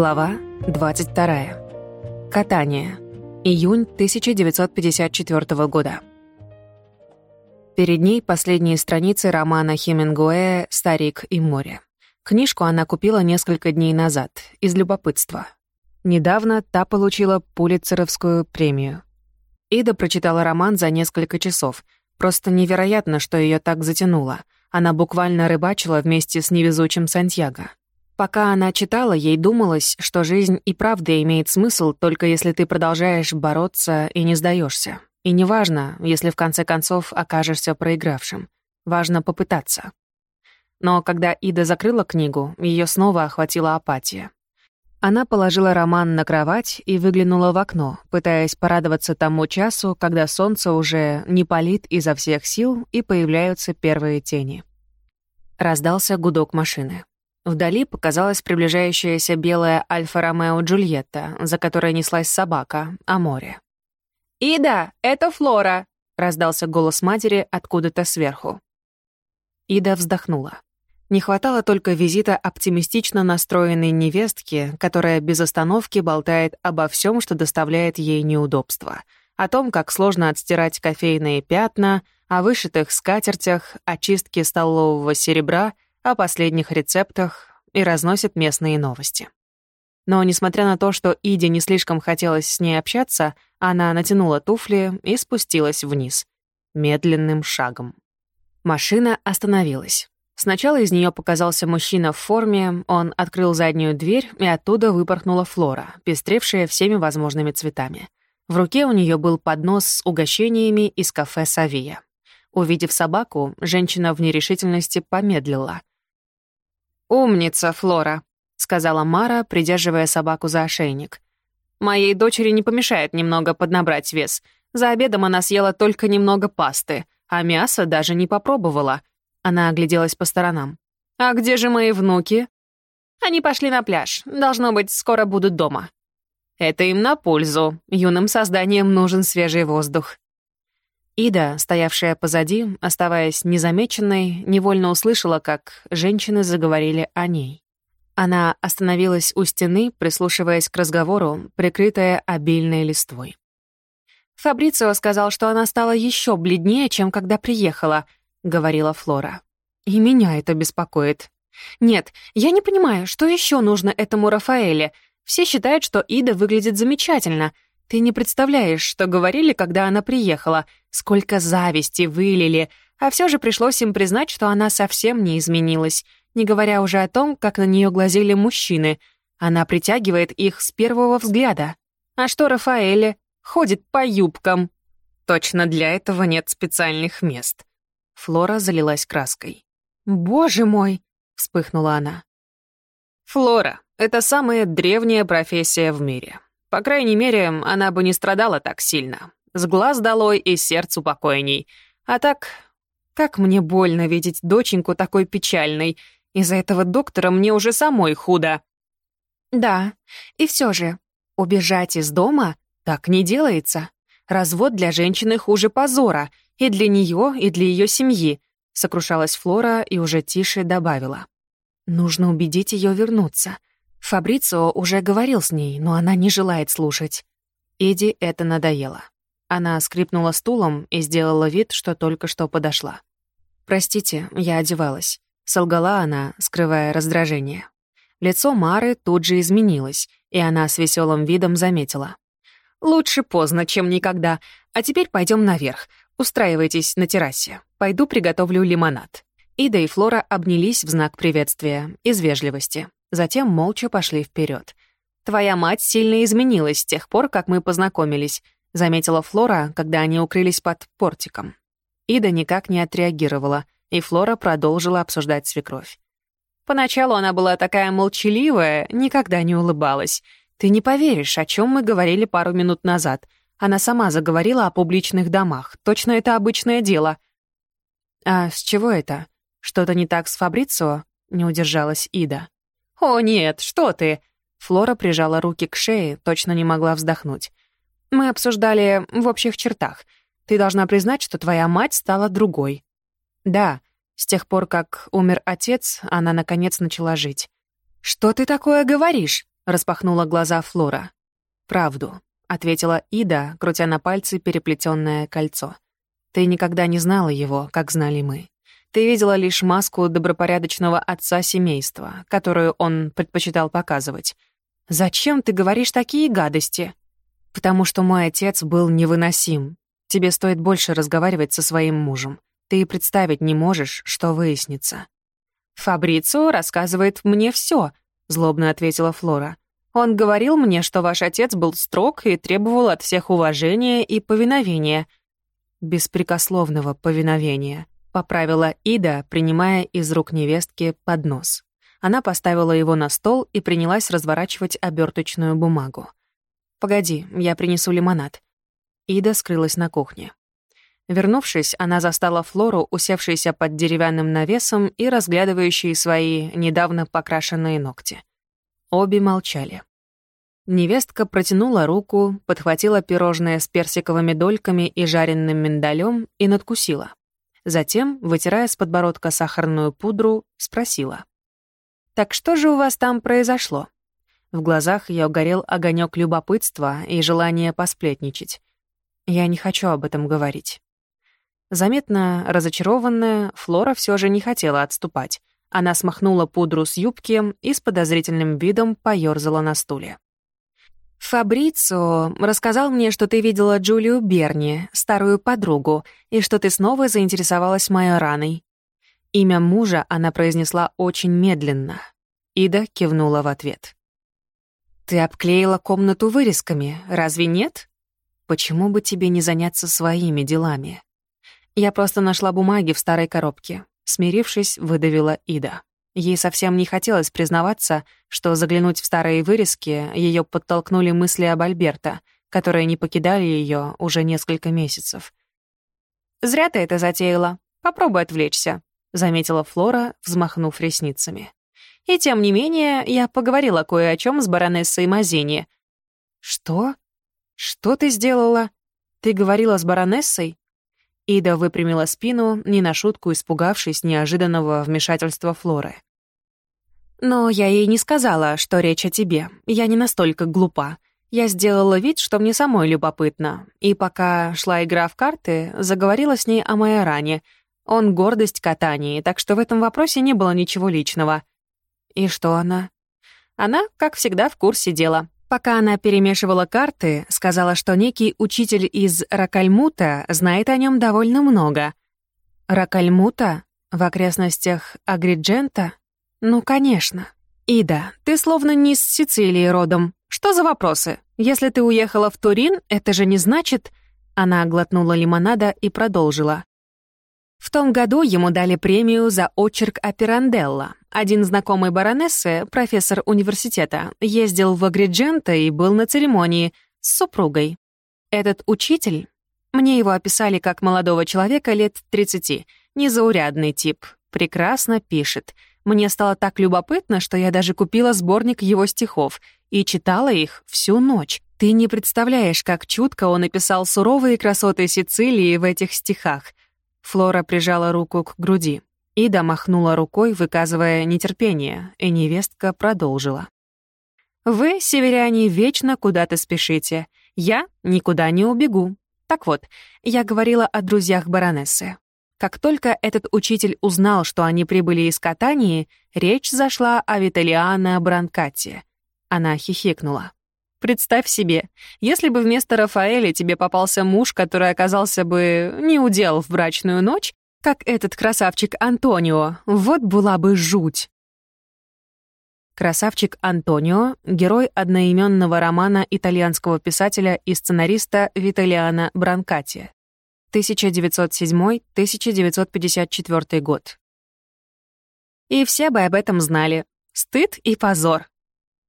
Глава 22. Катание. Июнь 1954 года. Перед ней последние страницы романа Хемингуэя «Старик и море». Книжку она купила несколько дней назад, из любопытства. Недавно та получила Пулитцеровскую премию. Ида прочитала роман за несколько часов. Просто невероятно, что ее так затянуло. Она буквально рыбачила вместе с невезучим Сантьяго. Пока она читала, ей думалось, что жизнь и правда имеет смысл, только если ты продолжаешь бороться и не сдаешься. И неважно, если в конце концов окажешься проигравшим. Важно попытаться. Но когда Ида закрыла книгу, ее снова охватила апатия. Она положила роман на кровать и выглянула в окно, пытаясь порадоваться тому часу, когда солнце уже не палит изо всех сил и появляются первые тени. Раздался гудок машины. Вдали показалась приближающаяся белая Альфа-Ромео Джульетта, за которой неслась собака, а море. «Ида, это Флора!» — раздался голос матери откуда-то сверху. Ида вздохнула. Не хватало только визита оптимистично настроенной невестки, которая без остановки болтает обо всем, что доставляет ей неудобства. О том, как сложно отстирать кофейные пятна, о вышитых скатертях, о чистке столового серебра — о последних рецептах и разносит местные новости. Но, несмотря на то, что Иде не слишком хотелось с ней общаться, она натянула туфли и спустилась вниз. Медленным шагом. Машина остановилась. Сначала из нее показался мужчина в форме, он открыл заднюю дверь, и оттуда выпорхнула Флора, пестревшая всеми возможными цветами. В руке у нее был поднос с угощениями из кафе «Савия». Увидев собаку, женщина в нерешительности помедлила. «Умница, Флора», — сказала Мара, придерживая собаку за ошейник. «Моей дочери не помешает немного поднабрать вес. За обедом она съела только немного пасты, а мясо даже не попробовала». Она огляделась по сторонам. «А где же мои внуки?» «Они пошли на пляж. Должно быть, скоро будут дома». «Это им на пользу. Юным созданиям нужен свежий воздух». Ида, стоявшая позади, оставаясь незамеченной, невольно услышала, как женщины заговорили о ней. Она остановилась у стены, прислушиваясь к разговору, прикрытая обильной листвой. «Фабрицио сказал, что она стала еще бледнее, чем когда приехала», — говорила Флора. «И меня это беспокоит. Нет, я не понимаю, что еще нужно этому Рафаэле. Все считают, что Ида выглядит замечательно — ты не представляешь, что говорили, когда она приехала, сколько зависти вылили, а все же пришлось им признать, что она совсем не изменилась, не говоря уже о том, как на нее глазели мужчины. Она притягивает их с первого взгляда. А что Рафаэле? Ходит по юбкам. Точно для этого нет специальных мест. Флора залилась краской. «Боже мой!» — вспыхнула она. «Флора — это самая древняя профессия в мире. По крайней мере, она бы не страдала так сильно. С глаз долой и сердцу покойней. А так, как мне больно видеть доченьку такой печальной. Из-за этого доктора мне уже самой худо. Да, и все же, убежать из дома так не делается. Развод для женщины хуже позора, и для нее, и для ее семьи, сокрушалась Флора и уже тише добавила. Нужно убедить ее вернуться. Фабрицио уже говорил с ней, но она не желает слушать. Эди это надоело. Она скрипнула стулом и сделала вид, что только что подошла. «Простите, я одевалась», — солгала она, скрывая раздражение. Лицо Мары тут же изменилось, и она с веселым видом заметила. «Лучше поздно, чем никогда. А теперь пойдем наверх. Устраивайтесь на террасе. Пойду приготовлю лимонад». Ида и Флора обнялись в знак приветствия, из вежливости. Затем молча пошли вперед. «Твоя мать сильно изменилась с тех пор, как мы познакомились», заметила Флора, когда они укрылись под портиком. Ида никак не отреагировала, и Флора продолжила обсуждать свекровь. Поначалу она была такая молчаливая, никогда не улыбалась. Ты не поверишь, о чем мы говорили пару минут назад. Она сама заговорила о публичных домах. Точно это обычное дело. А с чего это? Что-то не так с Фабрицио? Не удержалась Ида. «О, нет, что ты!» Флора прижала руки к шее, точно не могла вздохнуть. «Мы обсуждали в общих чертах. Ты должна признать, что твоя мать стала другой». «Да, с тех пор, как умер отец, она, наконец, начала жить». «Что ты такое говоришь?» — распахнула глаза Флора. «Правду», — ответила Ида, крутя на пальцы переплетенное кольцо. «Ты никогда не знала его, как знали мы. Ты видела лишь маску добропорядочного отца семейства, которую он предпочитал показывать. Зачем ты говоришь такие гадости? Потому что мой отец был невыносим. Тебе стоит больше разговаривать со своим мужем. Ты и представить не можешь, что выяснится. Фабрицио рассказывает мне все, злобно ответила Флора. Он говорил мне, что ваш отец был строг и требовал от всех уважения и повиновения. Беспрекословного повиновения. Поправила Ида, принимая из рук невестки поднос. Она поставила его на стол и принялась разворачивать оберточную бумагу. «Погоди, я принесу лимонад». Ида скрылась на кухне. Вернувшись, она застала Флору, усевшейся под деревянным навесом и разглядывающей свои недавно покрашенные ногти. Обе молчали. Невестка протянула руку, подхватила пирожное с персиковыми дольками и жареным миндалем и надкусила. Затем, вытирая с подбородка сахарную пудру, спросила. «Так что же у вас там произошло?» В глазах ее горел огонек любопытства и желания посплетничать. «Я не хочу об этом говорить». Заметно разочарованная, Флора все же не хотела отступать. Она смахнула пудру с юбки и с подозрительным видом поёрзала на стуле. «Фабрицо рассказал мне, что ты видела Джулию Берни, старую подругу, и что ты снова заинтересовалась моей раной». Имя мужа она произнесла очень медленно. Ида кивнула в ответ. «Ты обклеила комнату вырезками, разве нет? Почему бы тебе не заняться своими делами?» Я просто нашла бумаги в старой коробке. Смирившись, выдавила Ида. Ей совсем не хотелось признаваться, что заглянуть в старые вырезки ее подтолкнули мысли об Альберта, которые не покидали ее уже несколько месяцев. «Зря ты это затеяла. Попробуй отвлечься», — заметила Флора, взмахнув ресницами. «И тем не менее, я поговорила кое о чем с баронессой Мазини». «Что? Что ты сделала? Ты говорила с баронессой?» Ида выпрямила спину, не на шутку испугавшись неожиданного вмешательства Флоры. «Но я ей не сказала, что речь о тебе. Я не настолько глупа. Я сделала вид, что мне самой любопытно. И пока шла игра в карты, заговорила с ней о моей ране. Он гордость катании, так что в этом вопросе не было ничего личного». «И что она?» Она, как всегда, в курсе дела. Пока она перемешивала карты, сказала, что некий учитель из Ракальмута знает о нем довольно много. Ракальмута? В окрестностях Агриджента? Ну, конечно. Ида, ты словно не с Сицилии родом. Что за вопросы? Если ты уехала в Турин, это же не значит... Она глотнула лимонада и продолжила. В том году ему дали премию за очерк о Пиранделло. Один знакомый баронессы, профессор университета, ездил в Агридженто и был на церемонии с супругой. Этот учитель, мне его описали как молодого человека лет 30, незаурядный тип, прекрасно пишет. Мне стало так любопытно, что я даже купила сборник его стихов и читала их всю ночь. Ты не представляешь, как чутко он описал суровые красоты Сицилии в этих стихах. Флора прижала руку к груди. Ида махнула рукой, выказывая нетерпение, и невестка продолжила. «Вы, северяне, вечно куда-то спешите. Я никуда не убегу. Так вот, я говорила о друзьях баронессы. Как только этот учитель узнал, что они прибыли из Катании, речь зашла о Виталиана Бранкате. Она хихикнула. Представь себе, если бы вместо Рафаэля тебе попался муж, который оказался бы не удел в брачную ночь, как этот красавчик Антонио, вот была бы жуть. Красавчик Антонио — герой одноименного романа итальянского писателя и сценариста Виталиана Бранкати. 1907-1954 год. И все бы об этом знали. Стыд и позор.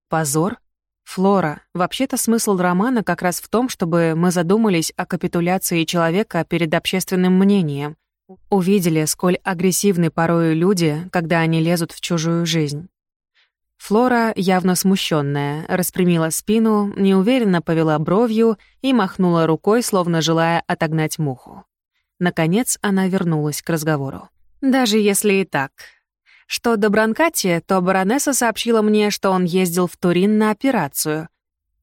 Позор? Флора, вообще-то смысл романа как раз в том, чтобы мы задумались о капитуляции человека перед общественным мнением, увидели, сколь агрессивны порою люди, когда они лезут в чужую жизнь. Флора, явно смущенная, распрямила спину, неуверенно повела бровью и махнула рукой, словно желая отогнать муху. Наконец она вернулась к разговору. «Даже если и так. Что до Бранкати, то баронесса сообщила мне, что он ездил в Турин на операцию.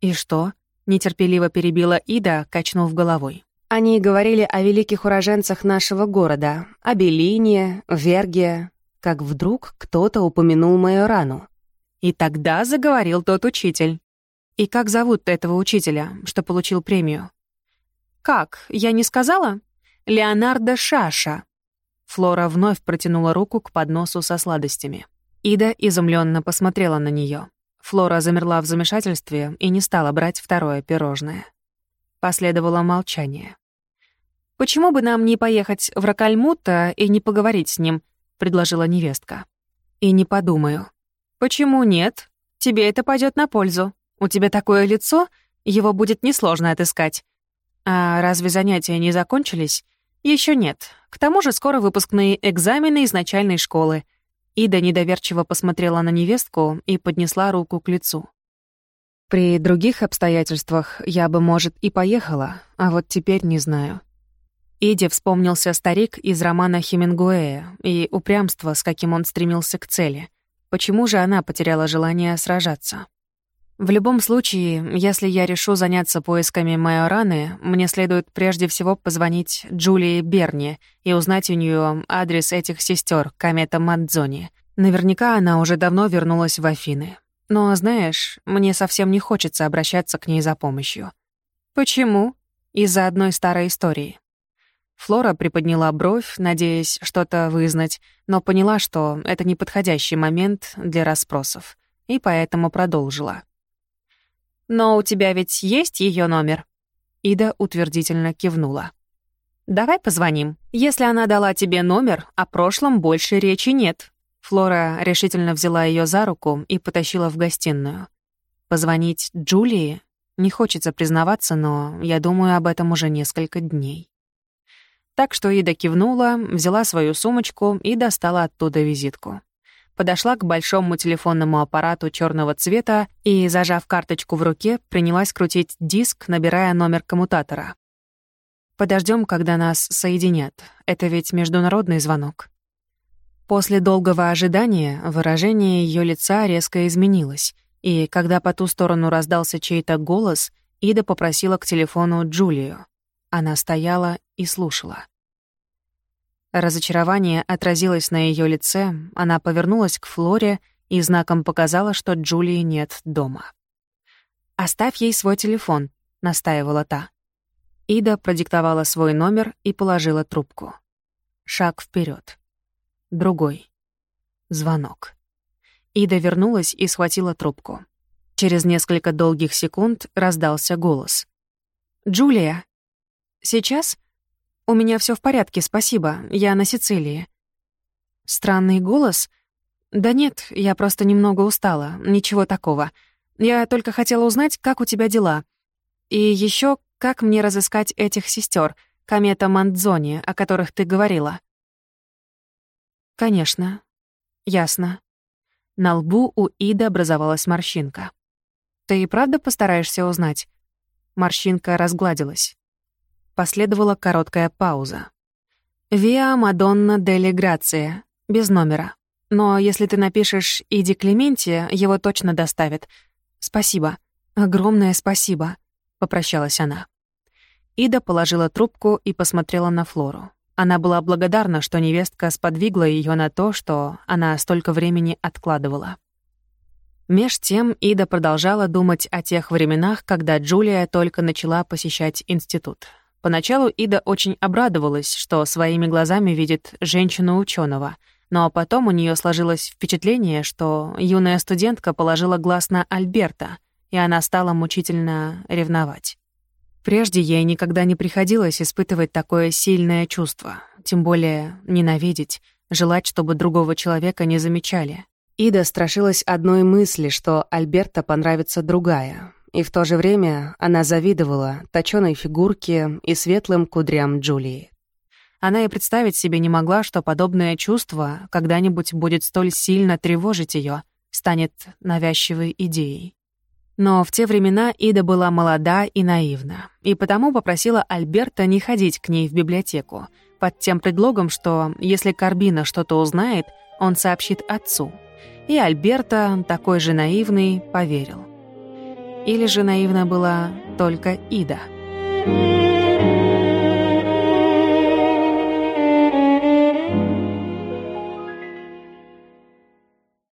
И что? Нетерпеливо перебила Ида, качнув головой. Они говорили о великих уроженцах нашего города, о Белине, Верге, как вдруг кто-то упомянул мою рану. И тогда заговорил тот учитель. И как зовут этого учителя, что получил премию? «Как? Я не сказала?» «Леонардо Шаша», Флора вновь протянула руку к подносу со сладостями. Ида изумленно посмотрела на нее. Флора замерла в замешательстве и не стала брать второе пирожное. Последовало молчание. «Почему бы нам не поехать в Ракальмута и не поговорить с ним?» — предложила невестка. «И не подумаю». «Почему нет? Тебе это пойдет на пользу. У тебя такое лицо, его будет несложно отыскать. А разве занятия не закончились?» Еще нет. К тому же скоро выпускные экзамены из начальной школы. Ида недоверчиво посмотрела на невестку и поднесла руку к лицу. При других обстоятельствах я бы, может, и поехала, а вот теперь не знаю. Иде вспомнился старик из романа Хемингуэя и упрямство, с каким он стремился к цели. Почему же она потеряла желание сражаться? В любом случае, если я решу заняться поисками Майораны, мне следует прежде всего позвонить Джулии Берни и узнать у нее адрес этих сестер Камета Мадзони. Наверняка она уже давно вернулась в Афины. Но, знаешь, мне совсем не хочется обращаться к ней за помощью. Почему? Из-за одной старой истории. Флора приподняла бровь, надеясь что-то вызнать, но поняла, что это неподходящий момент для расспросов, и поэтому продолжила. «Но у тебя ведь есть ее номер?» Ида утвердительно кивнула. «Давай позвоним. Если она дала тебе номер, о прошлом больше речи нет». Флора решительно взяла ее за руку и потащила в гостиную. Позвонить Джулии? Не хочется признаваться, но я думаю об этом уже несколько дней. Так что Ида кивнула, взяла свою сумочку и достала оттуда визитку подошла к большому телефонному аппарату черного цвета и, зажав карточку в руке, принялась крутить диск, набирая номер коммутатора. Подождем, когда нас соединят. Это ведь международный звонок. После долгого ожидания выражение ее лица резко изменилось, и когда по ту сторону раздался чей-то голос, Ида попросила к телефону Джулию. Она стояла и слушала. Разочарование отразилось на ее лице, она повернулась к Флоре и знаком показала, что Джулии нет дома. «Оставь ей свой телефон», — настаивала та. Ида продиктовала свой номер и положила трубку. Шаг вперед. Другой. Звонок. Ида вернулась и схватила трубку. Через несколько долгих секунд раздался голос. «Джулия!» «Сейчас?» «У меня все в порядке, спасибо. Я на Сицилии». Странный голос? Да нет, я просто немного устала. Ничего такого. Я только хотела узнать, как у тебя дела. И еще, как мне разыскать этих сестер, Комета Мандзони, о которых ты говорила. Конечно. Ясно. На лбу у Иды образовалась морщинка. Ты и правда постараешься узнать? Морщинка разгладилась. Последовала короткая пауза. «Виа Мадонна Дели Грация», без номера. Но если ты напишешь «Иди Клементи», его точно доставят. Спасибо. Огромное спасибо», — попрощалась она. Ида положила трубку и посмотрела на Флору. Она была благодарна, что невестка сподвигла ее на то, что она столько времени откладывала. Меж тем Ида продолжала думать о тех временах, когда Джулия только начала посещать институт. Поначалу Ида очень обрадовалась, что своими глазами видит женщину ученого, но потом у нее сложилось впечатление, что юная студентка положила глаз на Альберта, и она стала мучительно ревновать. Прежде ей никогда не приходилось испытывать такое сильное чувство, тем более ненавидеть, желать, чтобы другого человека не замечали. Ида страшилась одной мысли, что Альберта понравится другая, и в то же время она завидовала точёной фигурке и светлым кудрям Джулии. Она и представить себе не могла, что подобное чувство когда-нибудь будет столь сильно тревожить её, станет навязчивой идеей. Но в те времена Ида была молода и наивна, и потому попросила Альберта не ходить к ней в библиотеку, под тем предлогом, что если Карбина что-то узнает, он сообщит отцу. И Альберта, такой же наивный, поверил. Или же наивна была только Ида. Thank.